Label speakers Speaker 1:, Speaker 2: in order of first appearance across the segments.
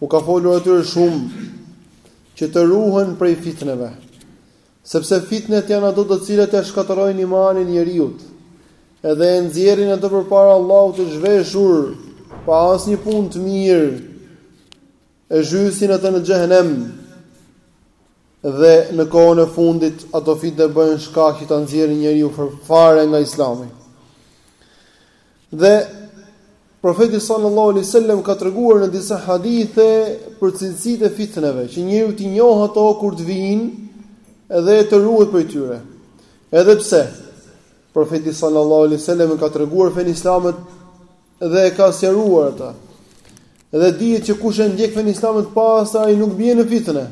Speaker 1: U ka folur atyre shumë që të ruhen prej fitneve, sepse fitnet janë ato të cilat ia shkatërrojnë imanin njeriut. Edhe e nxjerrin atë përpara Allahut të zhveshur pa asnjë punë të mirë. E zhysin atë në xhehenem. Dhe në kohën e fundit ato fitne bëhen shkak që ta nxjerrin njeriu fare nga Islami. Dhe Profeti sallallahu alaihi wasallam ka treguar në disa hadithe për cilësitë e fitneve, që njeriu t'i njohë ato kur të vijnë dhe të ruhet prej tyre. Edhe pse Profeti sallallahu alaihi wasallam ka treguar fenë islame dhe e ka sqaruar atë. Dhe dihet që kush e ndjek fenë islame të pastër ai nuk bie në fitne.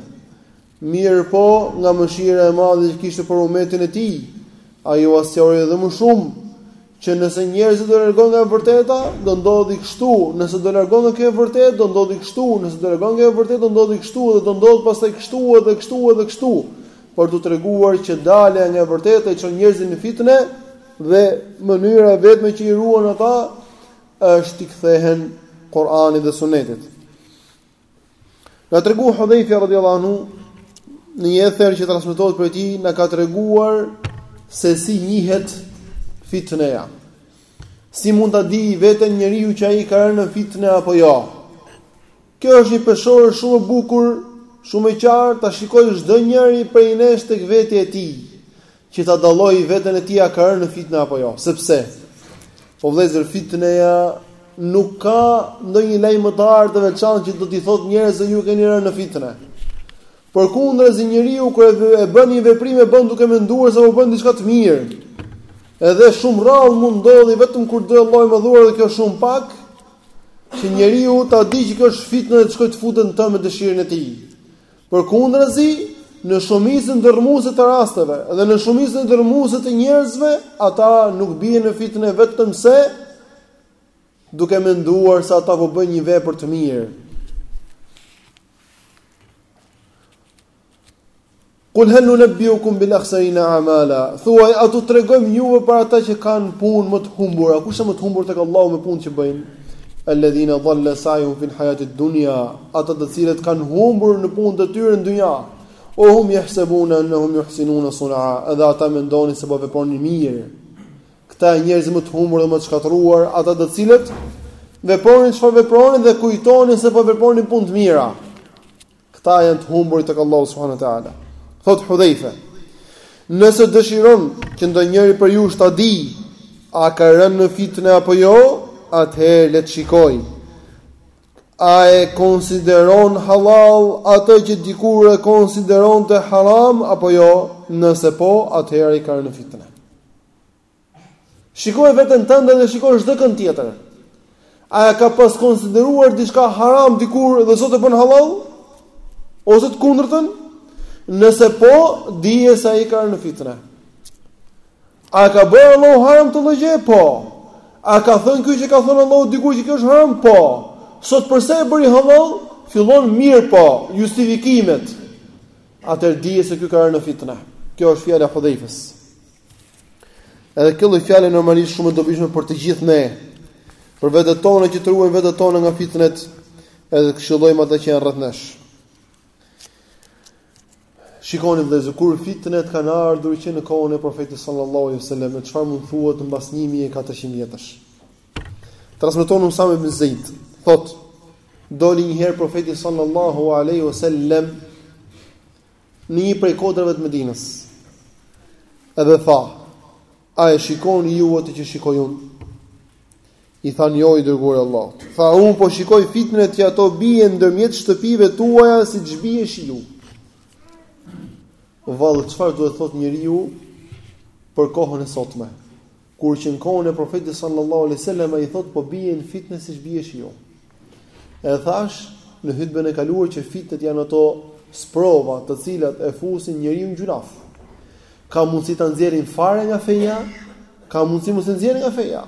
Speaker 1: Mirëpo, nga mëshira e madhe që kishte për umetin e tij, ai ua sqaroi edhe më shumë që nëse njerëzit do largohen nga e vërteta, do ndodhi kështu, nëse do largohen nga kjo e vërtetë, do ndodhi kështu, nëse do largohen nga kjo e vërtetë, do ndodhi kështu dhe do ndodh pastaj kështu edhe kështu edhe kështu, për t'u treguar që dalja nga e vërteta i çon njerëzit në fitne dhe mënyra e vetme që i ruan ata është t'i kthehen Kur'anit dhe Sunetit. Na tregu Hudhejfja radhiyallahu anhu në një ether që transmetohet prej tij, na ka treguar se si njihet fitneja. Si mund ta dijë veten njeriu që ai ka rënë në fitne apo jo? Kjo është një peshore shumë e bukur, shumë e qartë, ta shikojë çdonjëri prej nesh tek vetja e tij. që ta dallojë veten e tij a ka rënë në fitne apo jo. Sepse o vëllezër fitneja nuk ka ndonjë lajmëtar të veçantë që do t'i thotë njerëzve ju keni rënë në fitnë. Përkundrazi njeriu kur e bën një veprim e bën duke menduar se po bën diçka të mirë. Edhe shumë rrallë mund ndodhi vetëm kur do Allahu i madhëruar dhe kjo shumë pak që njeriu ta dijë që kjo është fitne dhe të shkojë të futet në të me dëshirën e tij. Përkundrazi, në shumicën dërrmuese të rasteve dhe në shumicën dërrmuese të njerëzve, ata nuk bien në fitne vetëm se duke menduar se ata po bëjnë një vepër të mirë. Kul hal nunabbiukum bil akhsarina amala. Thuaj a t'u tregojmë juve për ata që kanë punë më të humbura, kush janë më të humbur tek Allahu me punët që bëjnë? Alladhina dhalla sa'yuhum fil hayati ad-dunya, ata të cilët kanë humbur në punët e tyre në dynja. Wa hum yahsabuna annahum yuhsinuna sun'a, edhe ata mendonin se po vepronin mirë. Këta janë njerëzit më të humbur dhe më të shkatërruar, ata të cilët vepronin çfarë vepronin dhe kujtonin se po vepronin punë të mira. Këta janë të humbur tek Allahu subhanahu wa taala. Thot Hudhaifa, nëse dëshiron që ndonjëri prej jush ta di, a ka rënë në fitne apo jo, atëherë le të shikoj. A e konsideron halal atë që dikur e konsideronte haram apo jo? Nëse po, atëherë ai ka rënë në fitnë. Shikoje veten tënde dhe shikoje çdo kënd tjetër. A e ka pas konsideruar diçka haram dikur dhe sot e bën hallall? Ose të kundërtën? Nëse po, dije se ai ka rënë në fitne. A ka bërë Allahu haram këtë lloj gjëje? Po. A ka thënë ky që ka thënë Allahu dikur që kjo është haram? Po. Sot përse e bëri hallall? Fillon mirëpo, justifikimet. Atëherë dije se ky ka rënë në fitne. Kjo është fjala e Hudhaifës. Edhe kjo lloj fjale normalisht shumë e dobishme për të gjithë ne, për vetet tona që të ruajmë vetet tona nga fitnet, edhe këshillojmë ata që janë rreth nesh. Shikoni vëllezër, kur fitnet kanë ardhur që në kohën e profetit sallallahu alaihi wasallam, çfarë mund thuhet mbas 1400 vjetësh. Transmeton Usame ibn Zeid, thot, doli një herë profeti sallallahu alaihi wasallam në një prej kodrave të Medinës. Edhe tha, a e shikoni ju atë që shikoj unë? I thanë jo i dërguari i Allahut. Tha, unë po shikoj fitnet që ato bien ndërmjet shtëpive tuaja siç bie shiu. Vallë, çfarë duhet thot njeriu për kohën e sotme? Kur që në kohën e Profetit sallallahu alejhi wasallam ai thotë po bien fitnet siç bie shiu. E thash në hutben e kaluar që fitnet janë ato sprova të cilat e fusin njeriu në gjynah. Ka mundësi ta nxjerrin fare nga feja, ka mundësi mos e nxjerrin nga feja.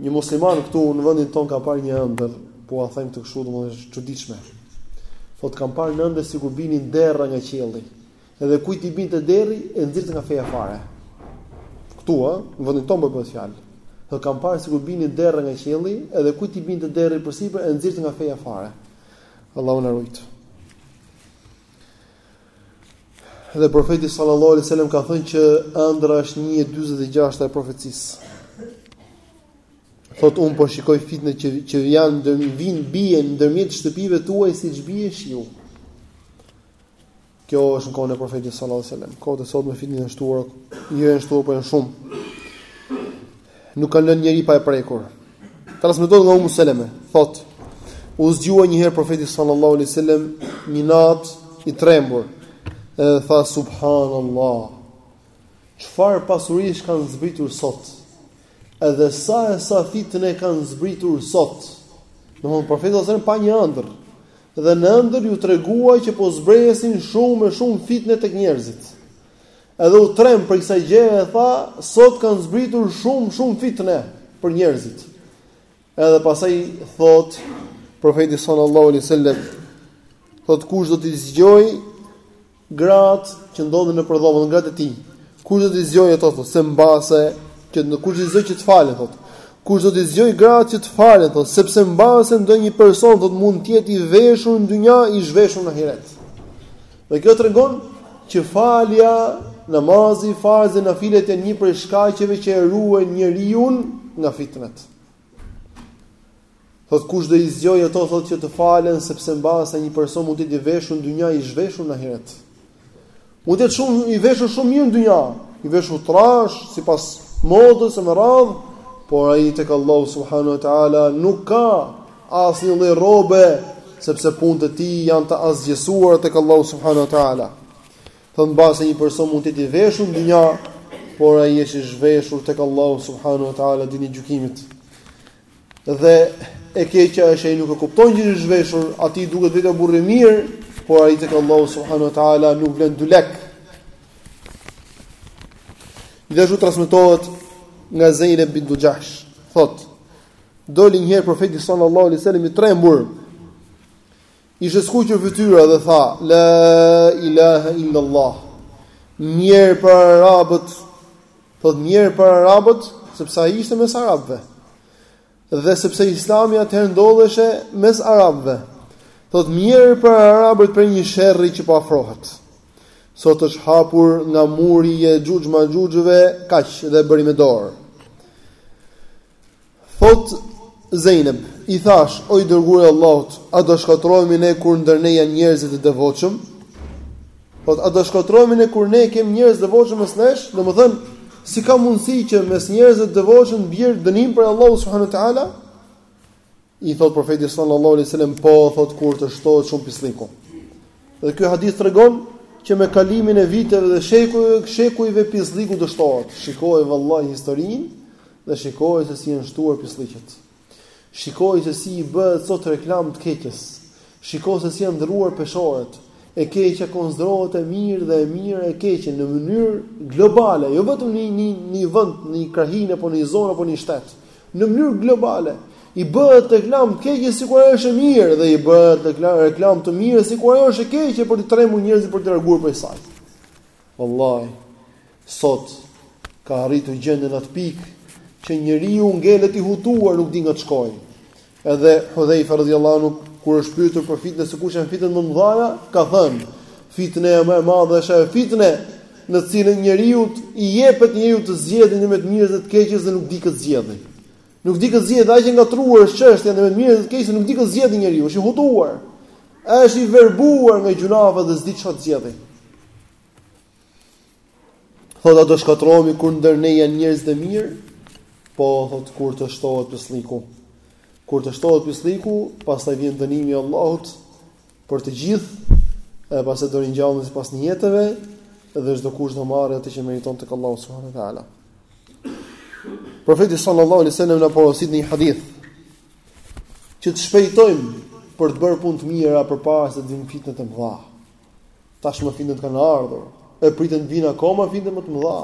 Speaker 1: Një musliman këtu në vendin ton ka parë një ëndër, po e them kështu domethënë është çuditshme. Thot kam parë në ëndër sikur binin derra nga qielli. Edhe kujt i binte derri e nxirrte nga feja fare. Ktu ë, në vendin tonë po bëhet fjalë. Thot kam parë sikur binin derra nga qielli, edhe kujt i binte derri përsipër e nxirrte nga feja fare. Allahu na rujt. Dhe profeti sallallahu alaihi wasallam ka thënë që ëndra është 1.46 e profecisë. Thot un po shikoj fitnet që që janë ndër vin bien ndërmjet shtëpive tuaja siç bie shiu. Kjo është në kohën e Profetit sallallahu alajhi wasallam. Kohët e sotme fitnet janë shtuar, jo janë shtuar, por janë shumë. Nuk kanë lënë njeri pa e prekur. Transmetohet nga Ummu Seleme, thotë: U zgjua një herë Profeti sallallahu alajhi wasallam një natë i trembur. Edhe tha subhanallah. Çfarë pasurish kanë zbritur sot? Edhe sa e sa fitne kanë zbritur sot. Domthon profeti sallallahu alajhi wasallam pa një ëndërr. Dhe në ëndërr iu tregua që po zbrehesin shumë e shumë fitne tek njerëzit. Edhe u tremb prej kësaj gjëje e tha, sot kanë zbritur shumë shumë fitne për njerëzit. Edhe pastaj thot profeti sallallahu alajhi wasallam, thot kush do t'i zgjojë Gratë që ndodhen nëpër dhomë, domethënë gratë e tij, kush do t'i zgjojë ato thotë, se mbase që në kush do t'i zgjojë që të falen thotë. Kush do t'i zgjojë gratë që të falen thotë, sepse mbase ndonjë person thotë mund të jetë i veshur në dynja, i zhveshur në ahiret. Dhe kjo tregon që falja, namazi, farzi, nafilet janë një prej shkaqeve që e ruajnë njeriun nga fitnet. Thotë kush do i zgjojë ato thotë që të falen sepse mbase një person mund të jetë i veshur në dynja i zhveshur në ahiret. Mund të jetë shumë i veshur shumë mirë në dynja, i veshur trashë sipas modës e me radhë, por ai tek Allahu subhanahu wa taala nuk ka asnjë lloj rrobe sepse punët e tij janë të asgjësuara tek Allahu subhanahu wa taala. Thotë mbase një person mund të jetë i veshur në dynja, por ai është i zhveshur tek Allahu subhanahu wa taala ditën e gjykimit. Dhe e keqja është ai nuk e kupton që është i zhveshur, atij i duket vetja burrë i mirë, por ai tek Allahu subhanahu wa taala nuk vlen dy lek. Gjithashtu transmetohet nga Zejneb bintu Xhahsh, thot: Doli një herë profeti sallallahu alaihi wasallam i trembur. Ishte skuqur fytyra dhe tha, La ilahe illallah. Mjerë për arabët, thot mjerë për arabët, sepse ai ishte mes arabëve. Dhe sepse islami atëherë ndodheshe mes arabëve. Thot mjerë për arabët prej një sherri që po afrohet. Sot është hapur nga muri i Jexhuxh Mexhuxhëve, kaq dhe bëri me dorë. Thotë Zejneb, I thashë, O i Dërguari i Allahut, a do shkatërrohemi ne kur ndër ne janë njerëz të devotshëm? Thotë, A do shkatërrohemi ne kur ne kemi njerëz të devotshëm mes nesh? Domethënë, si ka mundësi që mes njerëzve të devotshëm të bjerë dënim prej Allahut subhanahu wa taala? I thotë profeti sallallahu alaihi wasallam, Po, thotë kur të shtohet shumë pislliku. Dhe ky hadith tregon që me kalimin e viteve dhe shekujve, shekujve pislliku do shtohet. Shikoje vallahi historinë Dhe shikoji se si janë shtuar pislliqet. Shikoje se si i bëhet sot reklamë të keqes. Shikoji se si janë ndërruar peshoret. E keqja konsiderohet e mirë dhe e mira e keqe në mënyrë globale, jo vetëm në një në një vend, në një krahinë apo në një zonë apo në një shtet. Në mënyrë globale i bëhet reklamë të keqes sikur ajo është e mirë dhe i bëhet reklamë të mirës sikur ajo është e keqe për t'i trembur njerëzit për t'i larguar prej saj. Wallahi, sot ka arritur gjendja në atë pikë që njeriu ngelet i hutuar, nuk di nga të shkojë. Edhe Hudhejfa radhiyallahu anhu kur është pyetur për fitnë se kush janë fitnet më të mëdha, ka thënë: "Fitne më e madhe është ajo fitne në të cilën njeriut i jepet njeriut të zgjedhë ndërmjet të mirës dhe të keqes dhe nuk di kë të zgjedhë." Nuk di kë të zgjedhë, aq e ngatrruar është çështja ndërmjet të mirës dhe të keqes, nuk di kë të zgjedhë njeriu, është i hutuar. Ai është i verbuar nga gjynahet dhe s'di çfarë të zgjedhë. Thotë a do shkatrrohemi kur ndër ne janë njerëz të mirë, po thotë kur të shtohet pislliku. Kur të shtohet pislliku, pastaj vjen dënimi i Allahut për të gjithë, e pastaj do ringjallemi sipas nijeteve dhe çdokush do marrë atë që meriton tek Allahu subhanahu wa taala. Profeti sallallahu alaihi wasallam na porosit në një hadith Që të shpejtojmë për të bërë punë të mira përpara se të vinë fitne të mëdha. Tashmë fitnet kanë ardhur, e priten të vinë akoma fitne më të mëdha.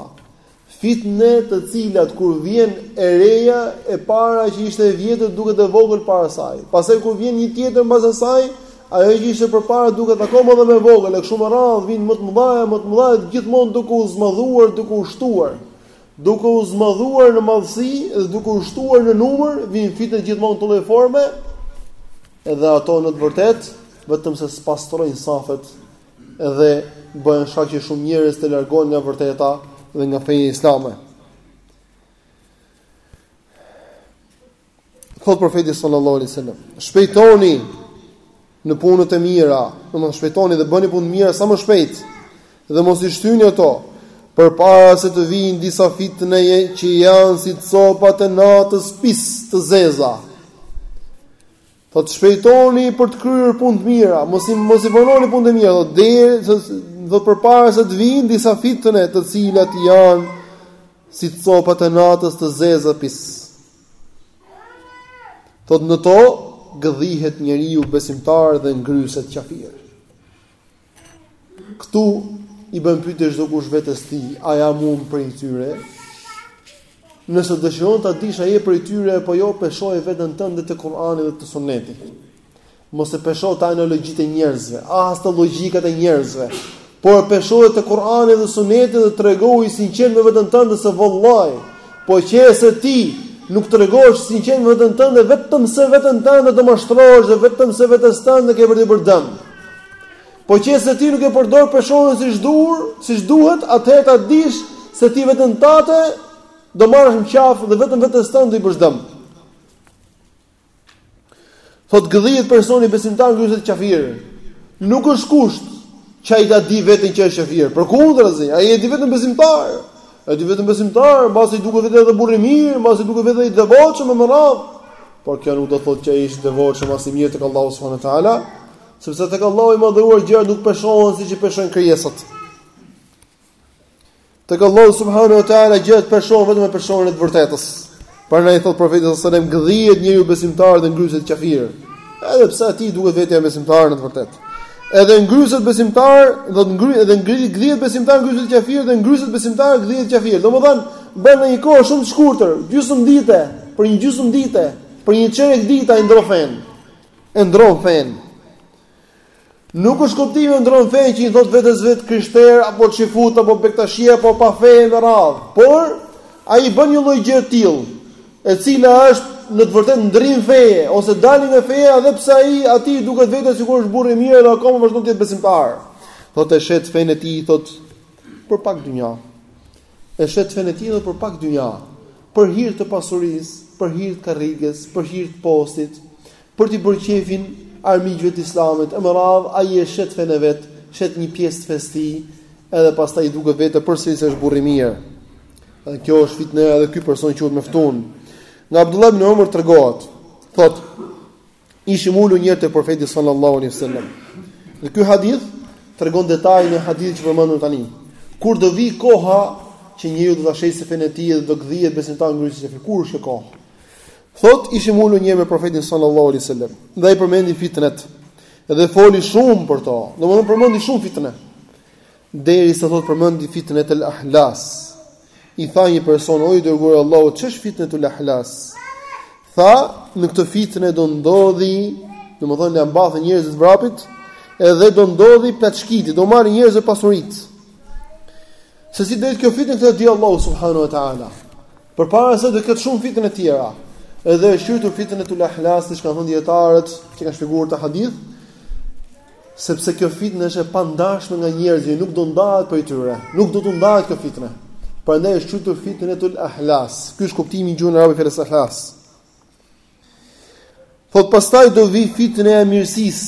Speaker 1: Fitne të cilat kur vjen e reja e para që ishte e vjetër duket e vogël para saj. Pastaj kur vjen një tjetër mbas asaj, ajo që ishte përpara duket akoma edhe më e vogël, e kështu me radhë vinë më të mëdha, më të mëdha, gjithmonë duke u zmadhuar, duke u shtuar. Duke u zmadhuar në madhësi dhe duke u shtuar në numër, vijnë fitnet gjithmonë në këto lloj forme, edhe ato në të vërtetë, vetëm se spastrojnë safet dhe bëhen shkak që shumë njerëz të largohen nga vërteta dhe nga feja islame. Thot profeti sallallahu alaihi wasallam, shpejtoni në punët e mira, domethënë shpejtoni dhe bëni punë të mira sa më shpejt dhe mos i shtyni ato përpara se të vijnë disa fitne që janë si copat e natës pis të zeza. Thotë shpejtoni për të kryer punë të mira, mos i mos i vononi punët e mira, do deri do përpara se të vijnë disa fitne të cilat janë si copat e natës të zeza pis. Thot në to gëdhihet njeriu besimtar dhe ngryset qafir. Këtu i bën pyetje çdokush vetes tij, a jam unë prej tyre? Nëse dëshiron ta dish a je prej tyre apo jo, peshoje veten tënde te Kur'ani dhe te Sunneti. Mos e pesho te analogjitë e njerëzve, as te logjikat e njerëzve, por peshoje te Kur'ani dhe Suneti dhe tregohu i sinqertë me veten tënde se vallahi, po qe se ti nuk tregohesh i sinqertë me veten tënde vetëm se veten tënde do mashtrosh dhe vetëm se vetes tënde ke vërtet për dëm. Po qe se ti nuk e përdor peshoren siç duhur, siç duhet, atëherë ta dish se ti veten tate do marrësh në qafë dhe vetëm vetes tënde do i bësh dëm. Thot gdhihet personi besimtar ngryset qafir. Nuk është kusht që ai ta di veten që është qafir. Përkundrazi, ai e di veten besimtar. Ai di veten besimtar, mbase i duket vetja dhe burrë mirë, mbase i duket vetja i devotshëm me radh. Por kjo nuk do të thotë që ai është devotshëm as i mirë tek Allahu subhanahu wa taala, sepse tek Allahu i madhëruar gjërat nuk peshohen siç i peshojnë krijesat. Tek Allahu subhanahu wa taala gjërat peshohen vetëm me peshoren e të vërtetës. Prandaj thot profeti sallallahu alajhi wasallam gdhihet njeriu besimtar dhe ngryset qafir. Edhe pse atij duket vetja besimtar në të vërtetë. Edhe ngryset besimtar do të ngry edhe ngryset gdhihet besimtar ngryset qafir dhe ngryset besimtar gdhihet qafir. Domethën brenda një kohe shumë të shkurtër, gjysmë dite, për një gjysmë dite, për një çerek dite ai ndron fenë. E ndron fenë. Nuk është kuptimi e ndron fenë që i thot vetes vet krishter apo çifut apo bektashi apo pa fe me radh, por ai bën një lloj gjëje të tillë, e cila është në të vërtetë ndrim feje ose dalje nga feja edhe pse atij i duket vetja sikur është burrë i mirë dhe akoma vazhdon të jetë besimtar. Thotë e shet fenë e tij thot për pak dynja. E shet fenë e tij thot për pak dynja. Për hir të pasurisë, për hir të karriges, për hir të postit, Për t'i bërë qejfin armiqve të Islamit, e me radhë ai e shet fenë e vet, shet një pjesë të fesë së tij, edhe pastaj i duket vetja përsëri se është burrë i mirë. Edhe kjo është fitnë, edhe ky person quhet meftun. Nga Abdullah ibn Umar tregohet, thotë: Ishim ulur një herë te profeti sallallahu alaihi wasallam. Dhe ky hadith tregon detajin e hadithit që përmendëm tani. Kur do vi koha që njeriu do ta shesë fenë e tij dhe do gdhihet besimtar ngryset, se kur është kjo kohë. Thotë, ishim ulur një herë me Profetin sallallahu alaihi wasallam, dhe ai përmendi fitnet dhe foli shumë për to. Domethënë përmendi shumë fitne. Derisa thotë përmendi fitnetul ahlas. I tha një person, "O i dërguar i Allahut, ç'është fitnetul ahlas?" Tha, "Në këtë fitne do ndodhi, domethënë do ia mbathin njerëzit vrapit, edhe do ndodhi plaçkitje, do marrin njerëzve pasuritë." Se si do jetë kjo fitne këtë e di Allahu subhanahu wa taala. Përpara saj do ketë shumë fitne tjera, edhe është quajtur fitnetul ahlas, siç kanë thënë dijetarët, që kanë shpjeguar këtë hadith, sepse kjo fitne është e pandashme nga njerëzit, nuk do ndahet prej tyre, nuk do t'u ndahet kjo fitne. Prandaj është quajtur fitnetul ahlas, ky është kuptimi në gjuhën arabe i fjalës ahlas. Thot pastaj do vi fitne e mirësisë,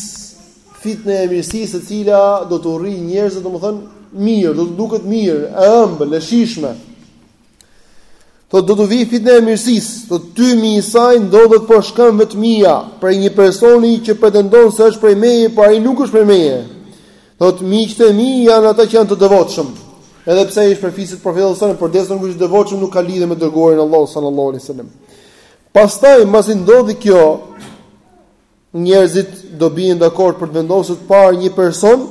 Speaker 1: fitne e mirësisë e cila do t'u rrijë njerëzve, domethënë mirë, do t'u duket mirë, e ëmbël, e shijshme. Thot do t'u vi fitne e mirësisë, thot tymi i saj ndodhet poshtë këmbëve të mia prej një personi që pretendon se është prej meje, por ai nuk është prej meje. Thot miqtë e mi janë ata që janë të devotshëm. Edhe pse ai është prej fisit të profetit sallallahu alajhi wasallam, por derisa nuk është devotshëm nuk ka lidhje me të dërguarin e Allahut sallallahu alajhi wasallam. Pastaj mbasi ndodhi kjo, njerëzit do bien dakord për të vendosur të parë një person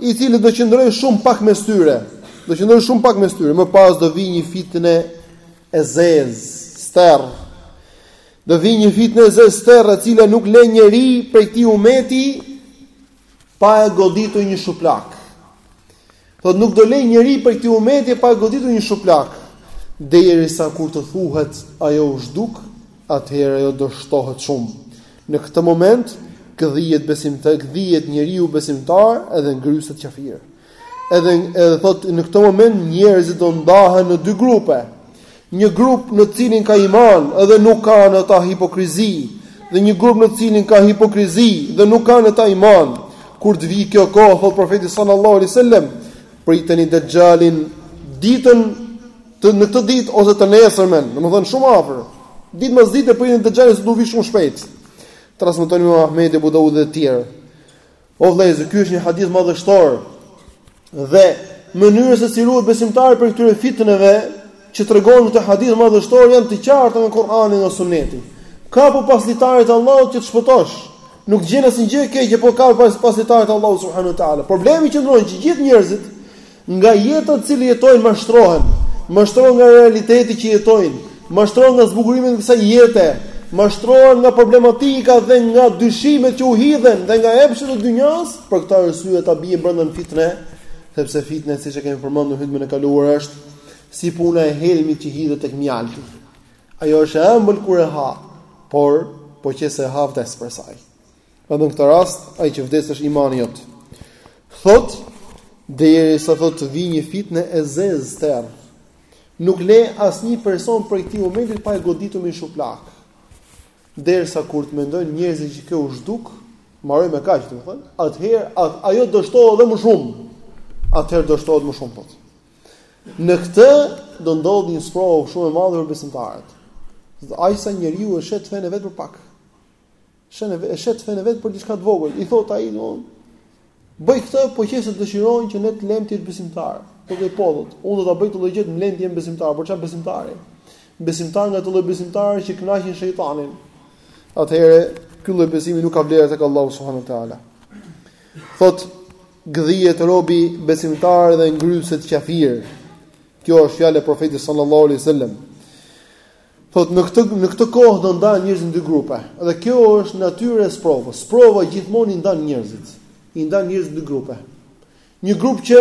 Speaker 1: i cili do qëndrojë shumë pak mes tyre. Do qëndrojë shumë pak mes tyre, më pas do vijë një fitnë e zezë, ster. Do vijë një fitnë e zezë ster, e cila nuk lë njeri prej këtij umeti pa e goditur një shuplakë. Thotë nuk do lejë njeri prej këtij ummeti pa e goditur një shuplakë, derisa kur të thuhet ajo u zhduk, atëherë ajo do shtohet shumë. Në këtë moment gdhihet besim, gdhihet njeriu besimtar edhe ngryset qafir. Edhe edhe thotë në këtë moment njerëzit do ndahen në dy grupe. Një grup në cilin ka iman dhe nuk ka në ta hipokrizi, dhe një grup në cilin ka hipokrizi dhe nuk ka në ta iman. Kur të vijë kjo kohë, thotë profeti sallallahu alaihi wasallam, priteni Dexhalin ditën të në këtë ditë ose të nesërmen, domethënë shumë afër. Ditë mas dite priteni Dexhalin se do vijë shumë shpejt. Transmeton Imam Ahmedi, Abu Daudi e të tjerë. O vëllezër, ky është një hadith madhështor. Dhe mënyra se si ruhet besimtari prej këtyre fitneve që tregon në këtë hadith madhështor janë të qarta nga Kur'ani dhe Sunneti. Kapu pas litarit të Allahut që të shpëtosh. Nuk të gjen asnjë gjë e keqe, po u kape pas litarit të Allahut subhanahu ua teala. Problemi qëndron që gjithë njerëzit Nga jeta të cilën jetojnë mashtrohen, mashtrohen nga realiteti që jetojnë, mashtrohen nga zbukurimet e kësaj jete, mashtrohen nga problematika dhe nga dyshimet që u hidhen dhe nga epshet e dynjas, për këtë arsye ata bien brenda në fitne, sepse fitne siç e kemi përmendur në hutben e kaluar është si puna e helmit që hidhet tek mjalti. Ajo është e ëmbël kur e ha, por po qe se e ha vdes prej saj. Edhe në këtë rast, ai që vdes është imani jot. Thot, derisa thot të vijë një fitne e zezë sterr. Nuk le asnjë person prej këtij ummeti pa e goditur me shuplakë. Derisa kur të mendojnë njerëzit që kjo u zhduk, mbaroi me kaq, do të thonë, atëherë ajo do shtohet edhe më shumë. Atëherë do shtohet më shumë thot. Në këtë do ndodhë një sprovë shumë e madhe për besimtarët. Aq sa njeriu e shet fenë e vet për pak. E shet, e shet fenë e vet për diçka të vogël. I thotë ai, do bësh këtë, po qe se dëshiron që ne të lëmë ty të jesh besimtar. Po edhe po thotë, unë do ta bëj çdo lloj gjëje të më lënë të jem besimtar, por çfarë besimtari? Besimtar nga ata lloj besimtarë që kënaqin shejtanin. Atëherë, ky lloj besimi nuk ka vlerë tek Allahu subhanahu wa taala. Thot gdhihet robi besimtar dhe ngryset qafir. Kjo është fjala e profetit sallallahu alaihi wasallam. Thotë, në këtë, në këtë kohë do ndahen njerëzit në dy grupe. Dhe kjo është natyra e sprovës. Sprova gjithmonë i ndan njerëzit. I ndan njerëzit në dy grupe. Një grup që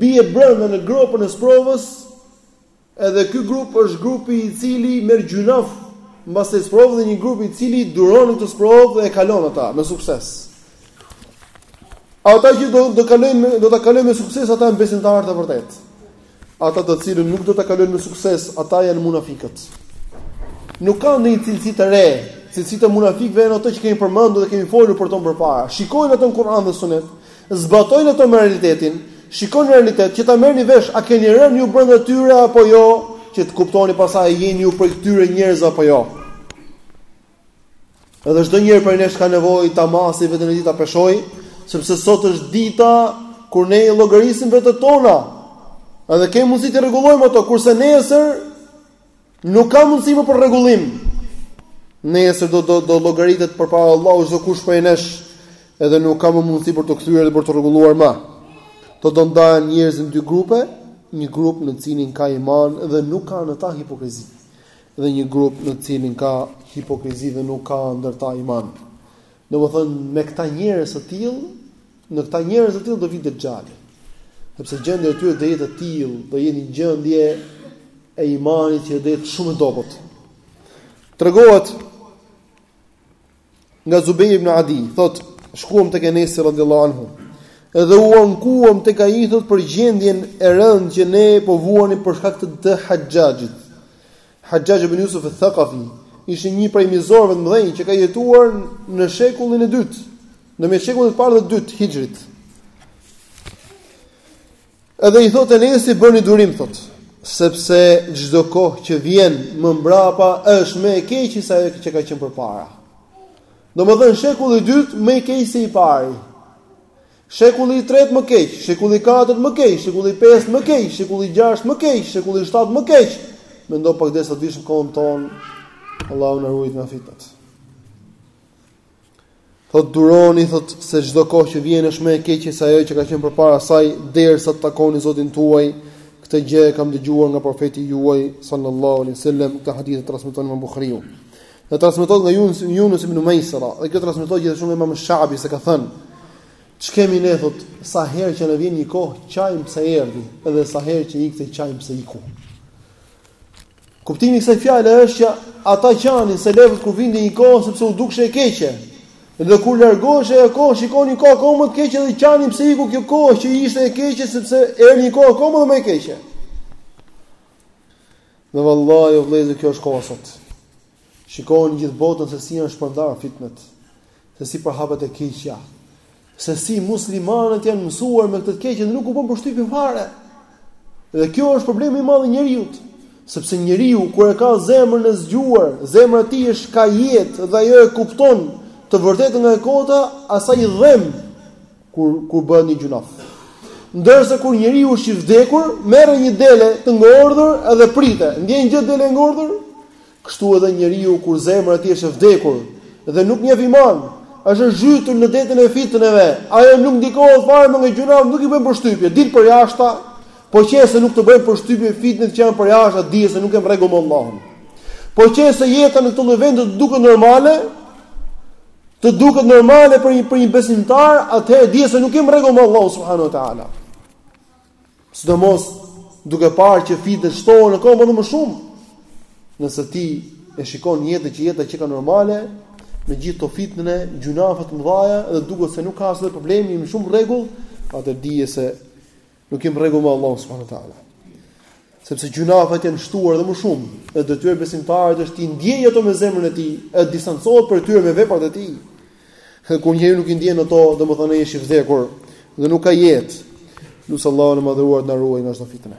Speaker 1: bie brenda në gropën e sprovës, edhe ky grup është grupi i cili merr gjynaf mbas së sprovës dhe një grup i cili duron këtë sprovë dhe e kalon atë me sukses. Ata që do të kalojnë do ta kalojnë me sukses ata janë besimtarë të vërtetë. Ata të cilët nuk do ta kalojnë me sukses, ata janë munafiqët. Nuk ka ndonjë cilësi të re, cilësitë e munafiqëve janë ato që kemi përmendur dhe kemi folur për to përpara. Shikojini ato në Kur'an dhe Sunet, zbatojini ato me realitetin, shikojeni realitetin që ta merrni vesh a keni rënë ju brenda tyre apo jo, që të kuptoni pastaj a jeni ju prej këtyre njerëzve apo jo. Edhe çdo njeri prej nesh ka nevojë ta masi veten e tij ta peshojë, sepse sot është dita kur ne i llogarisim vetet tona. Edhe kemi mundësi t'i rregullojmë ato, kurse nesër nuk ka mundësi më për rregullim. Nesër do do do llogaritet përpara Allahut çdo kush prej nesh, edhe nuk ka më mundësi për t'u kthyer dhe për t'u rregulluar më. Do të ndahen njerëzit në dy grupe, një grup në të cilin ka iman dhe nuk ka në ta hipokrizi. dhe një grup në të cilin ka hipokrizi dhe nuk ka ndër ta iman. Domethënë me këta njerëz të tillë, në këta njerëz të tillë do vijë Dexhali. Sepse gjendja e tyre do jetë e tillë, do jetë një gjendje e imanit që do jetë shumë e dobët. Tregohet Nga Zubejr ibn Adi, thot, shkuam tek Enesi radhiyallahu anhu. Edhe u ankuam tek ai thot për gjendjen e rëndë që ne po vuanim për shkak të, të Haxhaxhit. Haxhaxh ibn Yusuf al-Thaqafi ishte një prej mizorëve të mëdhenj që ka jetuar në shekullin e dytë, në mes shekullin e parë dhe të dytë hixhrit. Edhe i thotë Enesi bëni durim thotë, sepse çdo kohë që vjen më mbrapa është më e keqe se ajo që ka qenë përpara. Domethënë shekulli i dytë më i keq se i pari. Shekulli i tretë më keq, shekulli i katërt më keq, shekulli i pestë më keq, shekulli i gjashtë më keq, shekulli i shtatë më keq. Mendo pak derisa të vish në kohën tonë. Allahu na ruajt nga fitnat. Thotë duroni, thotë se çdo kohë që vjen është më e keqe se ajo që ka qenë përpara saj, derisa të takoni Zotin tuaj. Këtë gjë e kam dëgjuar nga profeti juaj sallallahu alaihi wasallam, këtë hadith e transmeton Imam Buhariu. Dhe transmetohet nga Yunus, Yunus ibn Maysara, dhe kjo transmetohet gjithashtu nga Imam Shabi se ka thënë: Ç'kemi ne thot, sa herë që na vjen një kohë, qajm pse erdhi, edhe sa herë që ikte qajm pse iku. Kuptimi i kësaj fjale është që ata qanin selefët kur vinte një kohë sepse u dukshe e keqe. Dhe kur largoheshe ajo kohë, shikonin një kohë akoma më të keqe dhe qanin pse iku kjo kohë që ishte e keqe sepse erdhi një kohë akoma më e keqe. Dhe vallahi o vëllezër kjo është koha sot. Shikoni në gjithë botën se si janë shpërndarë fitnet, se si përhapet e keqja, se si muslimanët janë mësuar me këtë të keqen dhe nuk u bën përshtypje fare. Dhe kjo është problemi i madh i njeriut, sepse njeriu kur e ka zemrën e zgjuar, zemra e tij është ka jetë dhe ajo e kupton të vërtetën nga e kota, asaj i dhemb kur kur bëhet një gjynah. Ndërsa kur njeriu është i vdekur, merr një dele të ngordhur dhe prite. Ndjen gjë dele e ngordhur? Kështu edhe njeriu kur zemra e tij është e vdekur dhe nuk njeh iman, është zhytur në detin e fitneve, ajo nuk ndikohet fare nga gjynahu, nuk i bën përshtypje, dil përjashta, po qe se nuk të bëjnë përshtypje fitnet që janë përjashta, dije se nuk je në rregull me Allahun. Po qe se jeta në këtë lloj vendi të duket normale, të duket normale për një për një besimtar, atëherë dije se nuk je në rregull me Allahu subhanahu wa taala. Sidomos duke parë që fitnet shtohen në kohë më shumë. Nëse ti e shikon jetën që jeta që ka normale, me gjithë këto fitne e gjynahe të mëdhaja dhe duket se nuk ka asnjë problem, jam shumë në rregull, atëherë dije se Nuk je në rregull me Allahun subhanahu wa taala. Sepse gjynahet janë shtuar dhe më shumë, dhe detyrë e besimtarit është t'i ndjejë ato me zemrën e tij, e të distancohet prej tyre me veprat e tij. Dhe kur njeriu nuk i ndjen ato, domethënë ai është i vdekur dhe nuk ka jetë. Lus Allahun e madhëruar të na ruajë nga çdo fitnë.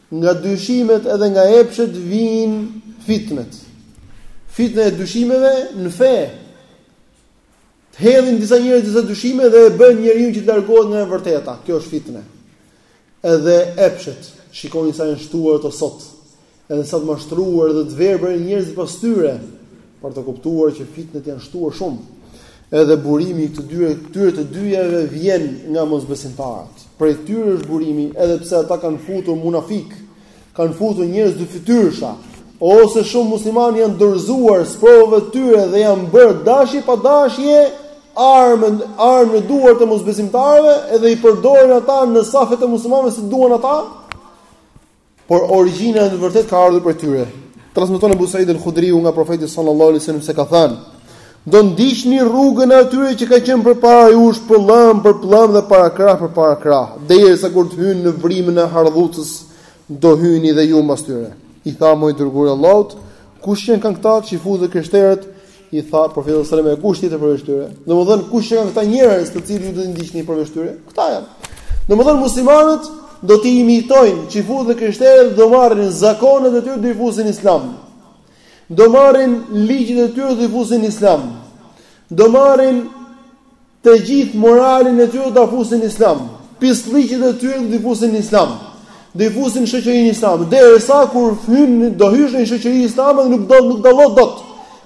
Speaker 1: Nga dyshimet edhe nga epshet vijnë fitnet. Fitne e dyshimeve në fe. Të hedhin disa njerëz disa dyshime dhe e bëjnë njeriun që të largohet nga e vërteta. Kjo është fitne. Edhe epshet, shikoni sa janë shtuar ato sot. Edhe sa të mashtruar dhe të verbër janë njerëzit pas tyre. për ta kuptuar që fitnet janë shtuar shumë. Edhe burimi i këtyre, këtyre të dyjave vjen nga mosbesimtarët. Prej tyre është burimi, edhe pse ata kanë futur munafikë, kanë futur njerëz dyfytyrësha, ose shumë muslimanë u janë dorëzuar sprovave të tyre dhe janë bërë dashje pa dashje armë armë në duar të mosbesimtarëve, edhe i përdorin ata në safet e muslimanëve si duan ata. Por origjina në të vërtetë ka ardhur prej tyre. Transmeton Abu Sa'id al-Khudriu nga profeti sallallahu alaihi wasallam se ka thënë: Do ndiqni rrugën e atyre që kanë qenë përpara jush pëllëmbë për pëllëmbë dhe parakrah për parakrah, derisa sikur të hyjnë në vrimën e hardhucës, do hyjni dhe ju mbas tyre. I thamë o i dërguari i Allahut, kush janë kanë këta çifutët e krishterët? I tha profeti sallallahu alajhi wasallam, "Kush tjetër përveç tyre?" Domethënë, kush janë këta njerëz të cilët ju do t'i ndiqni përveç tyre? Këta janë. Domethënë muslimanët do t'i imitojnë çifutët dhe krishterët do marrin zakonet e tyre do i fusin në islam. Do marrin ligjet e tyre do i fusin në islam. Do marrin Të gjithë moralin e tyre do ta fusin në Islam, pisllëqet e tyre do t'i fusin në Islam, do i fusin në shoqërinë islame, derisa kur hyn do hysh në një shoqëri islame dhe nuk do nuk dallon dot.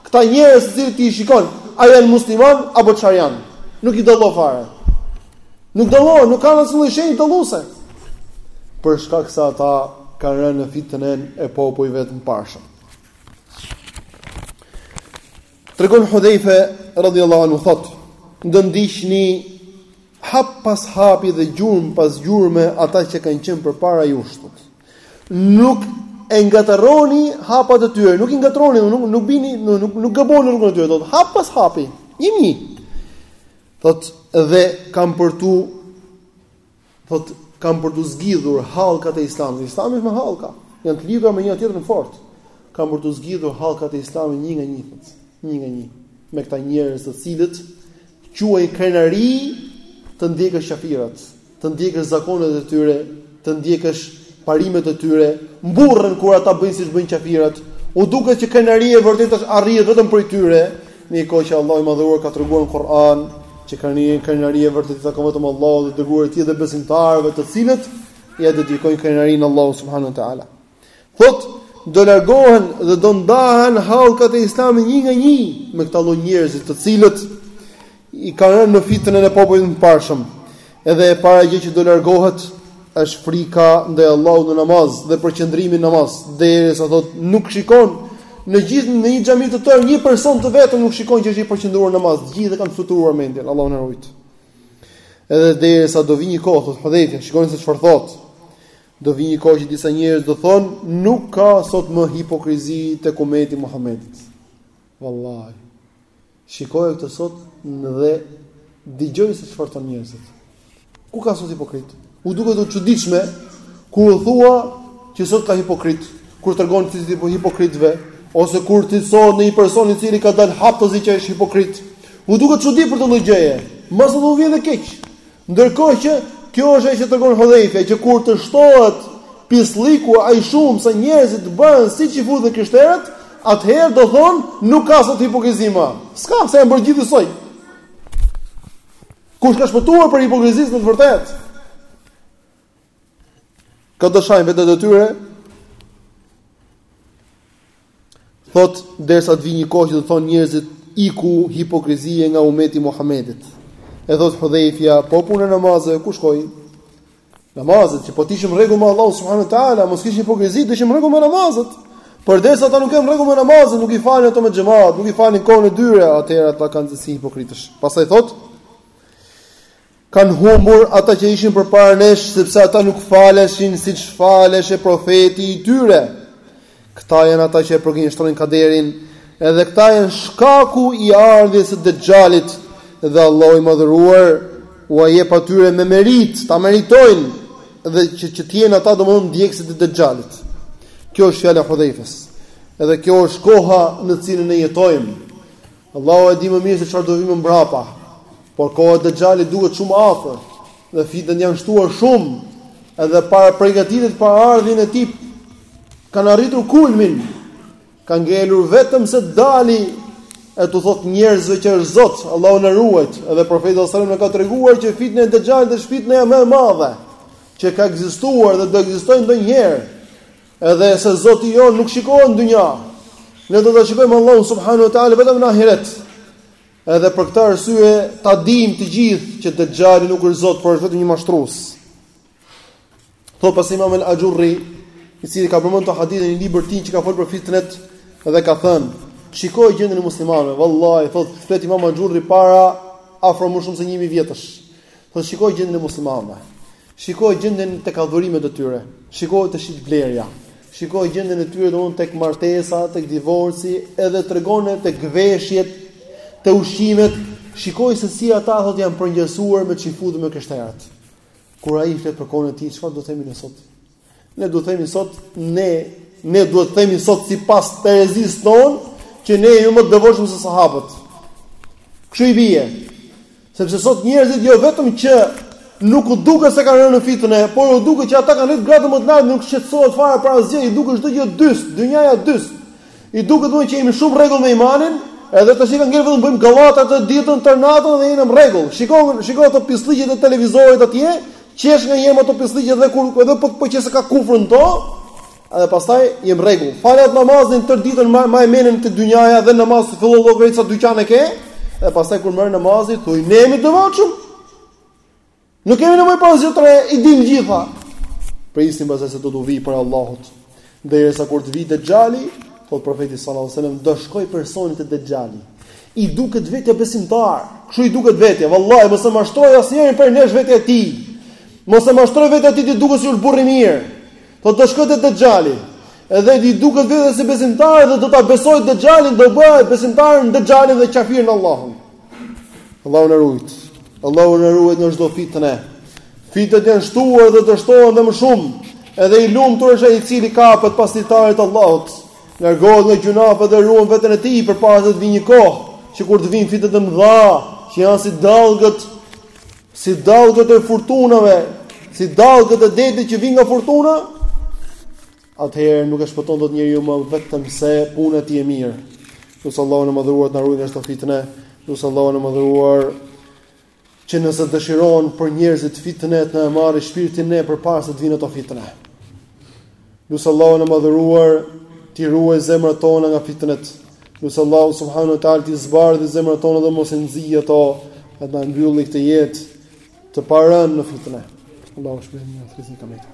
Speaker 1: Këta njerëz të cilët ti i shikon, a janë musliman apo çfarë janë? Nuk i dallon fare. Nuk dallon, nuk kanë asnjë lloj shenjë dalluese. Për shkak se ata kanë rënë në fitnën e popujve të mparshëm. Tregon Hudhejfe, radiallahu anhu, thot, Do ndiqni hap pas hapi dhe gjurmë pas gjurme ata që kanë qenë përpara jush, thot. Nuk e ngatërroni hapat e tyre, nuk i ngatërroni, nuk, nuk bini, nuk, nuk, nuk gaboni rrugën e tyre, thot, hap pas hapi, një një. Thot, dhe kanë për t'u Thotë, kanë për t'u zgjidhur hallkat e Islamit. Islami është me hallka, janë të lidhura me njëra-tjetrën fort. Kanë për t'u zgjidhur hallkat e Islamit një nga një, thotë, një nga një. Me këta njerëz të cilët quajnë krenari të ndjekësh qafirat, të ndjekësh zakonet e tyre, të ndjekësh parimet e tyre, mburren kur ata bëjnë siç bëjnë qafirat. U duket që krenaria e vërtetë është arrihet vetëm prej tyre, Në një kohë që Allahu i Madhëruar ka treguar në Kur'an që krenari krenari e vërtetë i takon vetëm Allahut dhe dërguarit të tij dhe besimtarëve të cilët ia dedikojnë krenarinë Allahut subhanahu wa taala. Thot do largohen dhe do ndahen hallkat e Islamit një nga një me këta lloj njerëzish të cilët kanë rënë në fitnën e popujve të mëparshëm. Edhe e para gjë që do largohet është frika ndaj Allahut në namaz dhe përqendrimi në namaz, derisa thotë nuk shikon në gjithë në një xhami të tërë një person të vetëm nuk shikon që është i përqendruar në namaz, të gjithë e kanë fluturuar mendjen, Allahu na ruajt. Edhe derisa do vi një kohë thotë Hudhejfja, shikoni se çfarë thotë. Do vi një kohë që disa njerëz do thonë nuk ka sot më hipokrizi tek umeti i Muhamedit. Wallahi. Shikoje këtë sot dhe dëgjoni se çfarë thonë njerëzit. Ku ka sot hipokrit? U duket e çuditshme kur u thua që sot ka hipokrit, kur tregon tipin e hipokritëve ose kur ti cilëson një person i cili ka dalë haptozi që është hipokrit. U duket çudi për këtë lloj gjëje. Madje u vjen dhe keq. Ndërkohë që kjo është ajo që tregon Hudhejfja, që kur të shtohet pisllëku aq shumë sa njerëzit bëhen si çifutët e krishterët, atëherë do thonë nuk ka sot hipokrizi më. S'ka, se janë bërë gjithë njësoj. Kush ka shpëtuar prej hipokrizisë me të vërtetë? Ka do shajnë vetet e tyre, thot derisa të vijë një kohë që do thonë njerëzit iku hipokrizia nga umeti i Muhamedit. E thot Hudhejfja, po puna e namazit ku shkoi? Namazet që po të ishim rregull me Allahu subhanahu wa taala, mos kishim hipokrizi, do ishim rregull me namazet. Por derisa ata nuk janë rregull me namazet, nuk i falin ato me xhemat, nuk i falin kohën e tyre, atëherë ata kanë cilësi hipokritësh. Pastaj thot Kanë humbur ata që ishin përpara nesh, sepse ata nuk faleshin siç faleshte profeti i tyre. Këta janë ata që e përgënjeshtrojnë kaderin, edhe këta janë shkaku i ardhjes së Dexhalit dhe Allahu i Madhëruar ua jep atyre me meritë, ta meritojnë dhe që që të jenë ata domthonë ndjekësit e Dexhalit. Kjo është fjala e Hudhejfes. Edhe kjo është koha në të cilën ne jetojmë. Allahu e di më mirë se çfarë do vi më mbrapa, por koha e Dexhalit duket shumë afër dhe fitnet janë shtuar shumë, edhe parapërgatitjet për ardhjen e tij kanë arritur kulmin. Ka ngelur vetëm se të dali e t'u thotë njerëzve që është Zot, Allahu na ruajt, edhe profeti sallallahu alajhi wasallam na ka treguar që fitneja e Dexhalit është fitneja më e madhe që ka ekzistuar dhe do ekzistojë ndonjëherë. Edhe se Zoti jonë nuk shikohet në dynja. Ne do ta shikojmë Allahun subhanahu wa taala vetëm në ahiret. Edhe për këtë arsye ta dimë të gjithë që Dexhali nuk është Zot, por është vetëm një mashtrues. Thotë pas Imam al-Axhurri, i cili ka përmendur këtë hadithin në një libër tij që ka folur për fitnet dhe ka thënë, shikoji gjendjen e muslimanëve, vallahi thotë flet Imam Axhurri para afro më shumë se 1000 vjetësh. Thotë shikoji gjendjen e muslimanëve. Shikoji gjendjen tek adhurimet e tyre. Shikoji te shitblerja. Shikoji gjendjen e tyre domethënë tek martesa, tek divorci, edhe tregon edhe tek veshjet, te ushqimet. Shikoji se si ata thotë janë përngjasuar me çifutët dhe me krishterët. Kur ai flet për kohën e tij, çfarë do të themi ne sot? Ne duhet të themi sot ne ne duhet të themi sot sipas terezisë tonë që ne jemi më të devotshëm se sahabët. Kështu i bie. Sepse sot njerëzit jo vetëm që nuk u duket se kanë rënë në fitne, por u duket që ata kanë arrit gradë më të lartë, nuk shqetësohet fare për asgjë, i duket çdo gjë dyst, dynjaja dyst. I duket domethënë që jemi shumë rregull me imanin, edhe tash kanë ngel vetëm bëjmë gallata tër ditën, tër natën dhe jemi në rregull. Shikon, shikon ato pislliqet e televizorit atje, Qesh nga je me ato pislliqe dhe kur edhe po po qe se ka kufër në to, edhe pastaj jemi rregull. Fal atë namazin tër ditën me menen te dynjaja dhe namaz fillon llogarit sa dyqan e ke, edhe pastaj kur mbaron namazin thuj ne jemi të devotshëm. Nuk kemi nevojë pa zotri, i dim gjitha. Prisni pastaj se do t'u vijë prej Allahut. Derisa kur të vijë Dejjali, thotë profeti sallallahu alajhi wasallam, do shkojë personi te Dejjali. I duket vetja besimtar. Kështu i duket vetja, vallahi mos e mashtrojë asnjërin prej nesh vetja e tij. Mos e mashtrojë vetja e tij t'i duket si burrë i mirë. Po do shkojë te Dejjali. Edhe i duket vetja si besimtar dhe do ta besojë Dejjalin, do bëhet besimtar në Dejjalin dhe qafir në Allahun. Allahu na rujt. Allahu na ruajt nga çdo fitnë. Fitnet janë shtuar dhe do shtohen dhe më shumë. Edhe i lumtur është ai i cili kapet pas litarit të Allahut. Largohet nga gjynahet dhe ruan veten e tij përpara se të vijë një kohë që kur të vijnë fitnet e mëdha, që janë si dallgët, si dallgët e furtunave, si dallgët e detit që vijnë nga furtuna, atëherë nuk e shpëton dot njeriu më vetëm se puna e tij e mirë. Lusim Allahun e madhëruar të na ruajë nga çdo fitnë, lusim Allahun e madhëruar që nëse dëshiron për njerëzit fitnë të na marrë shpirtin ne përpara se të vijnë ato fitne. Lusim Allahun e madhëruar t'i ruajë zemrat tona nga fitnet, lusim Allahun subhanahu wa taala t'i zbardhë zemrat tona dhe mos i nxijë ato, e të na mbyllë këtë jetë të pa rënë në fitnë. Allahu shpëton në fitnë të mëta.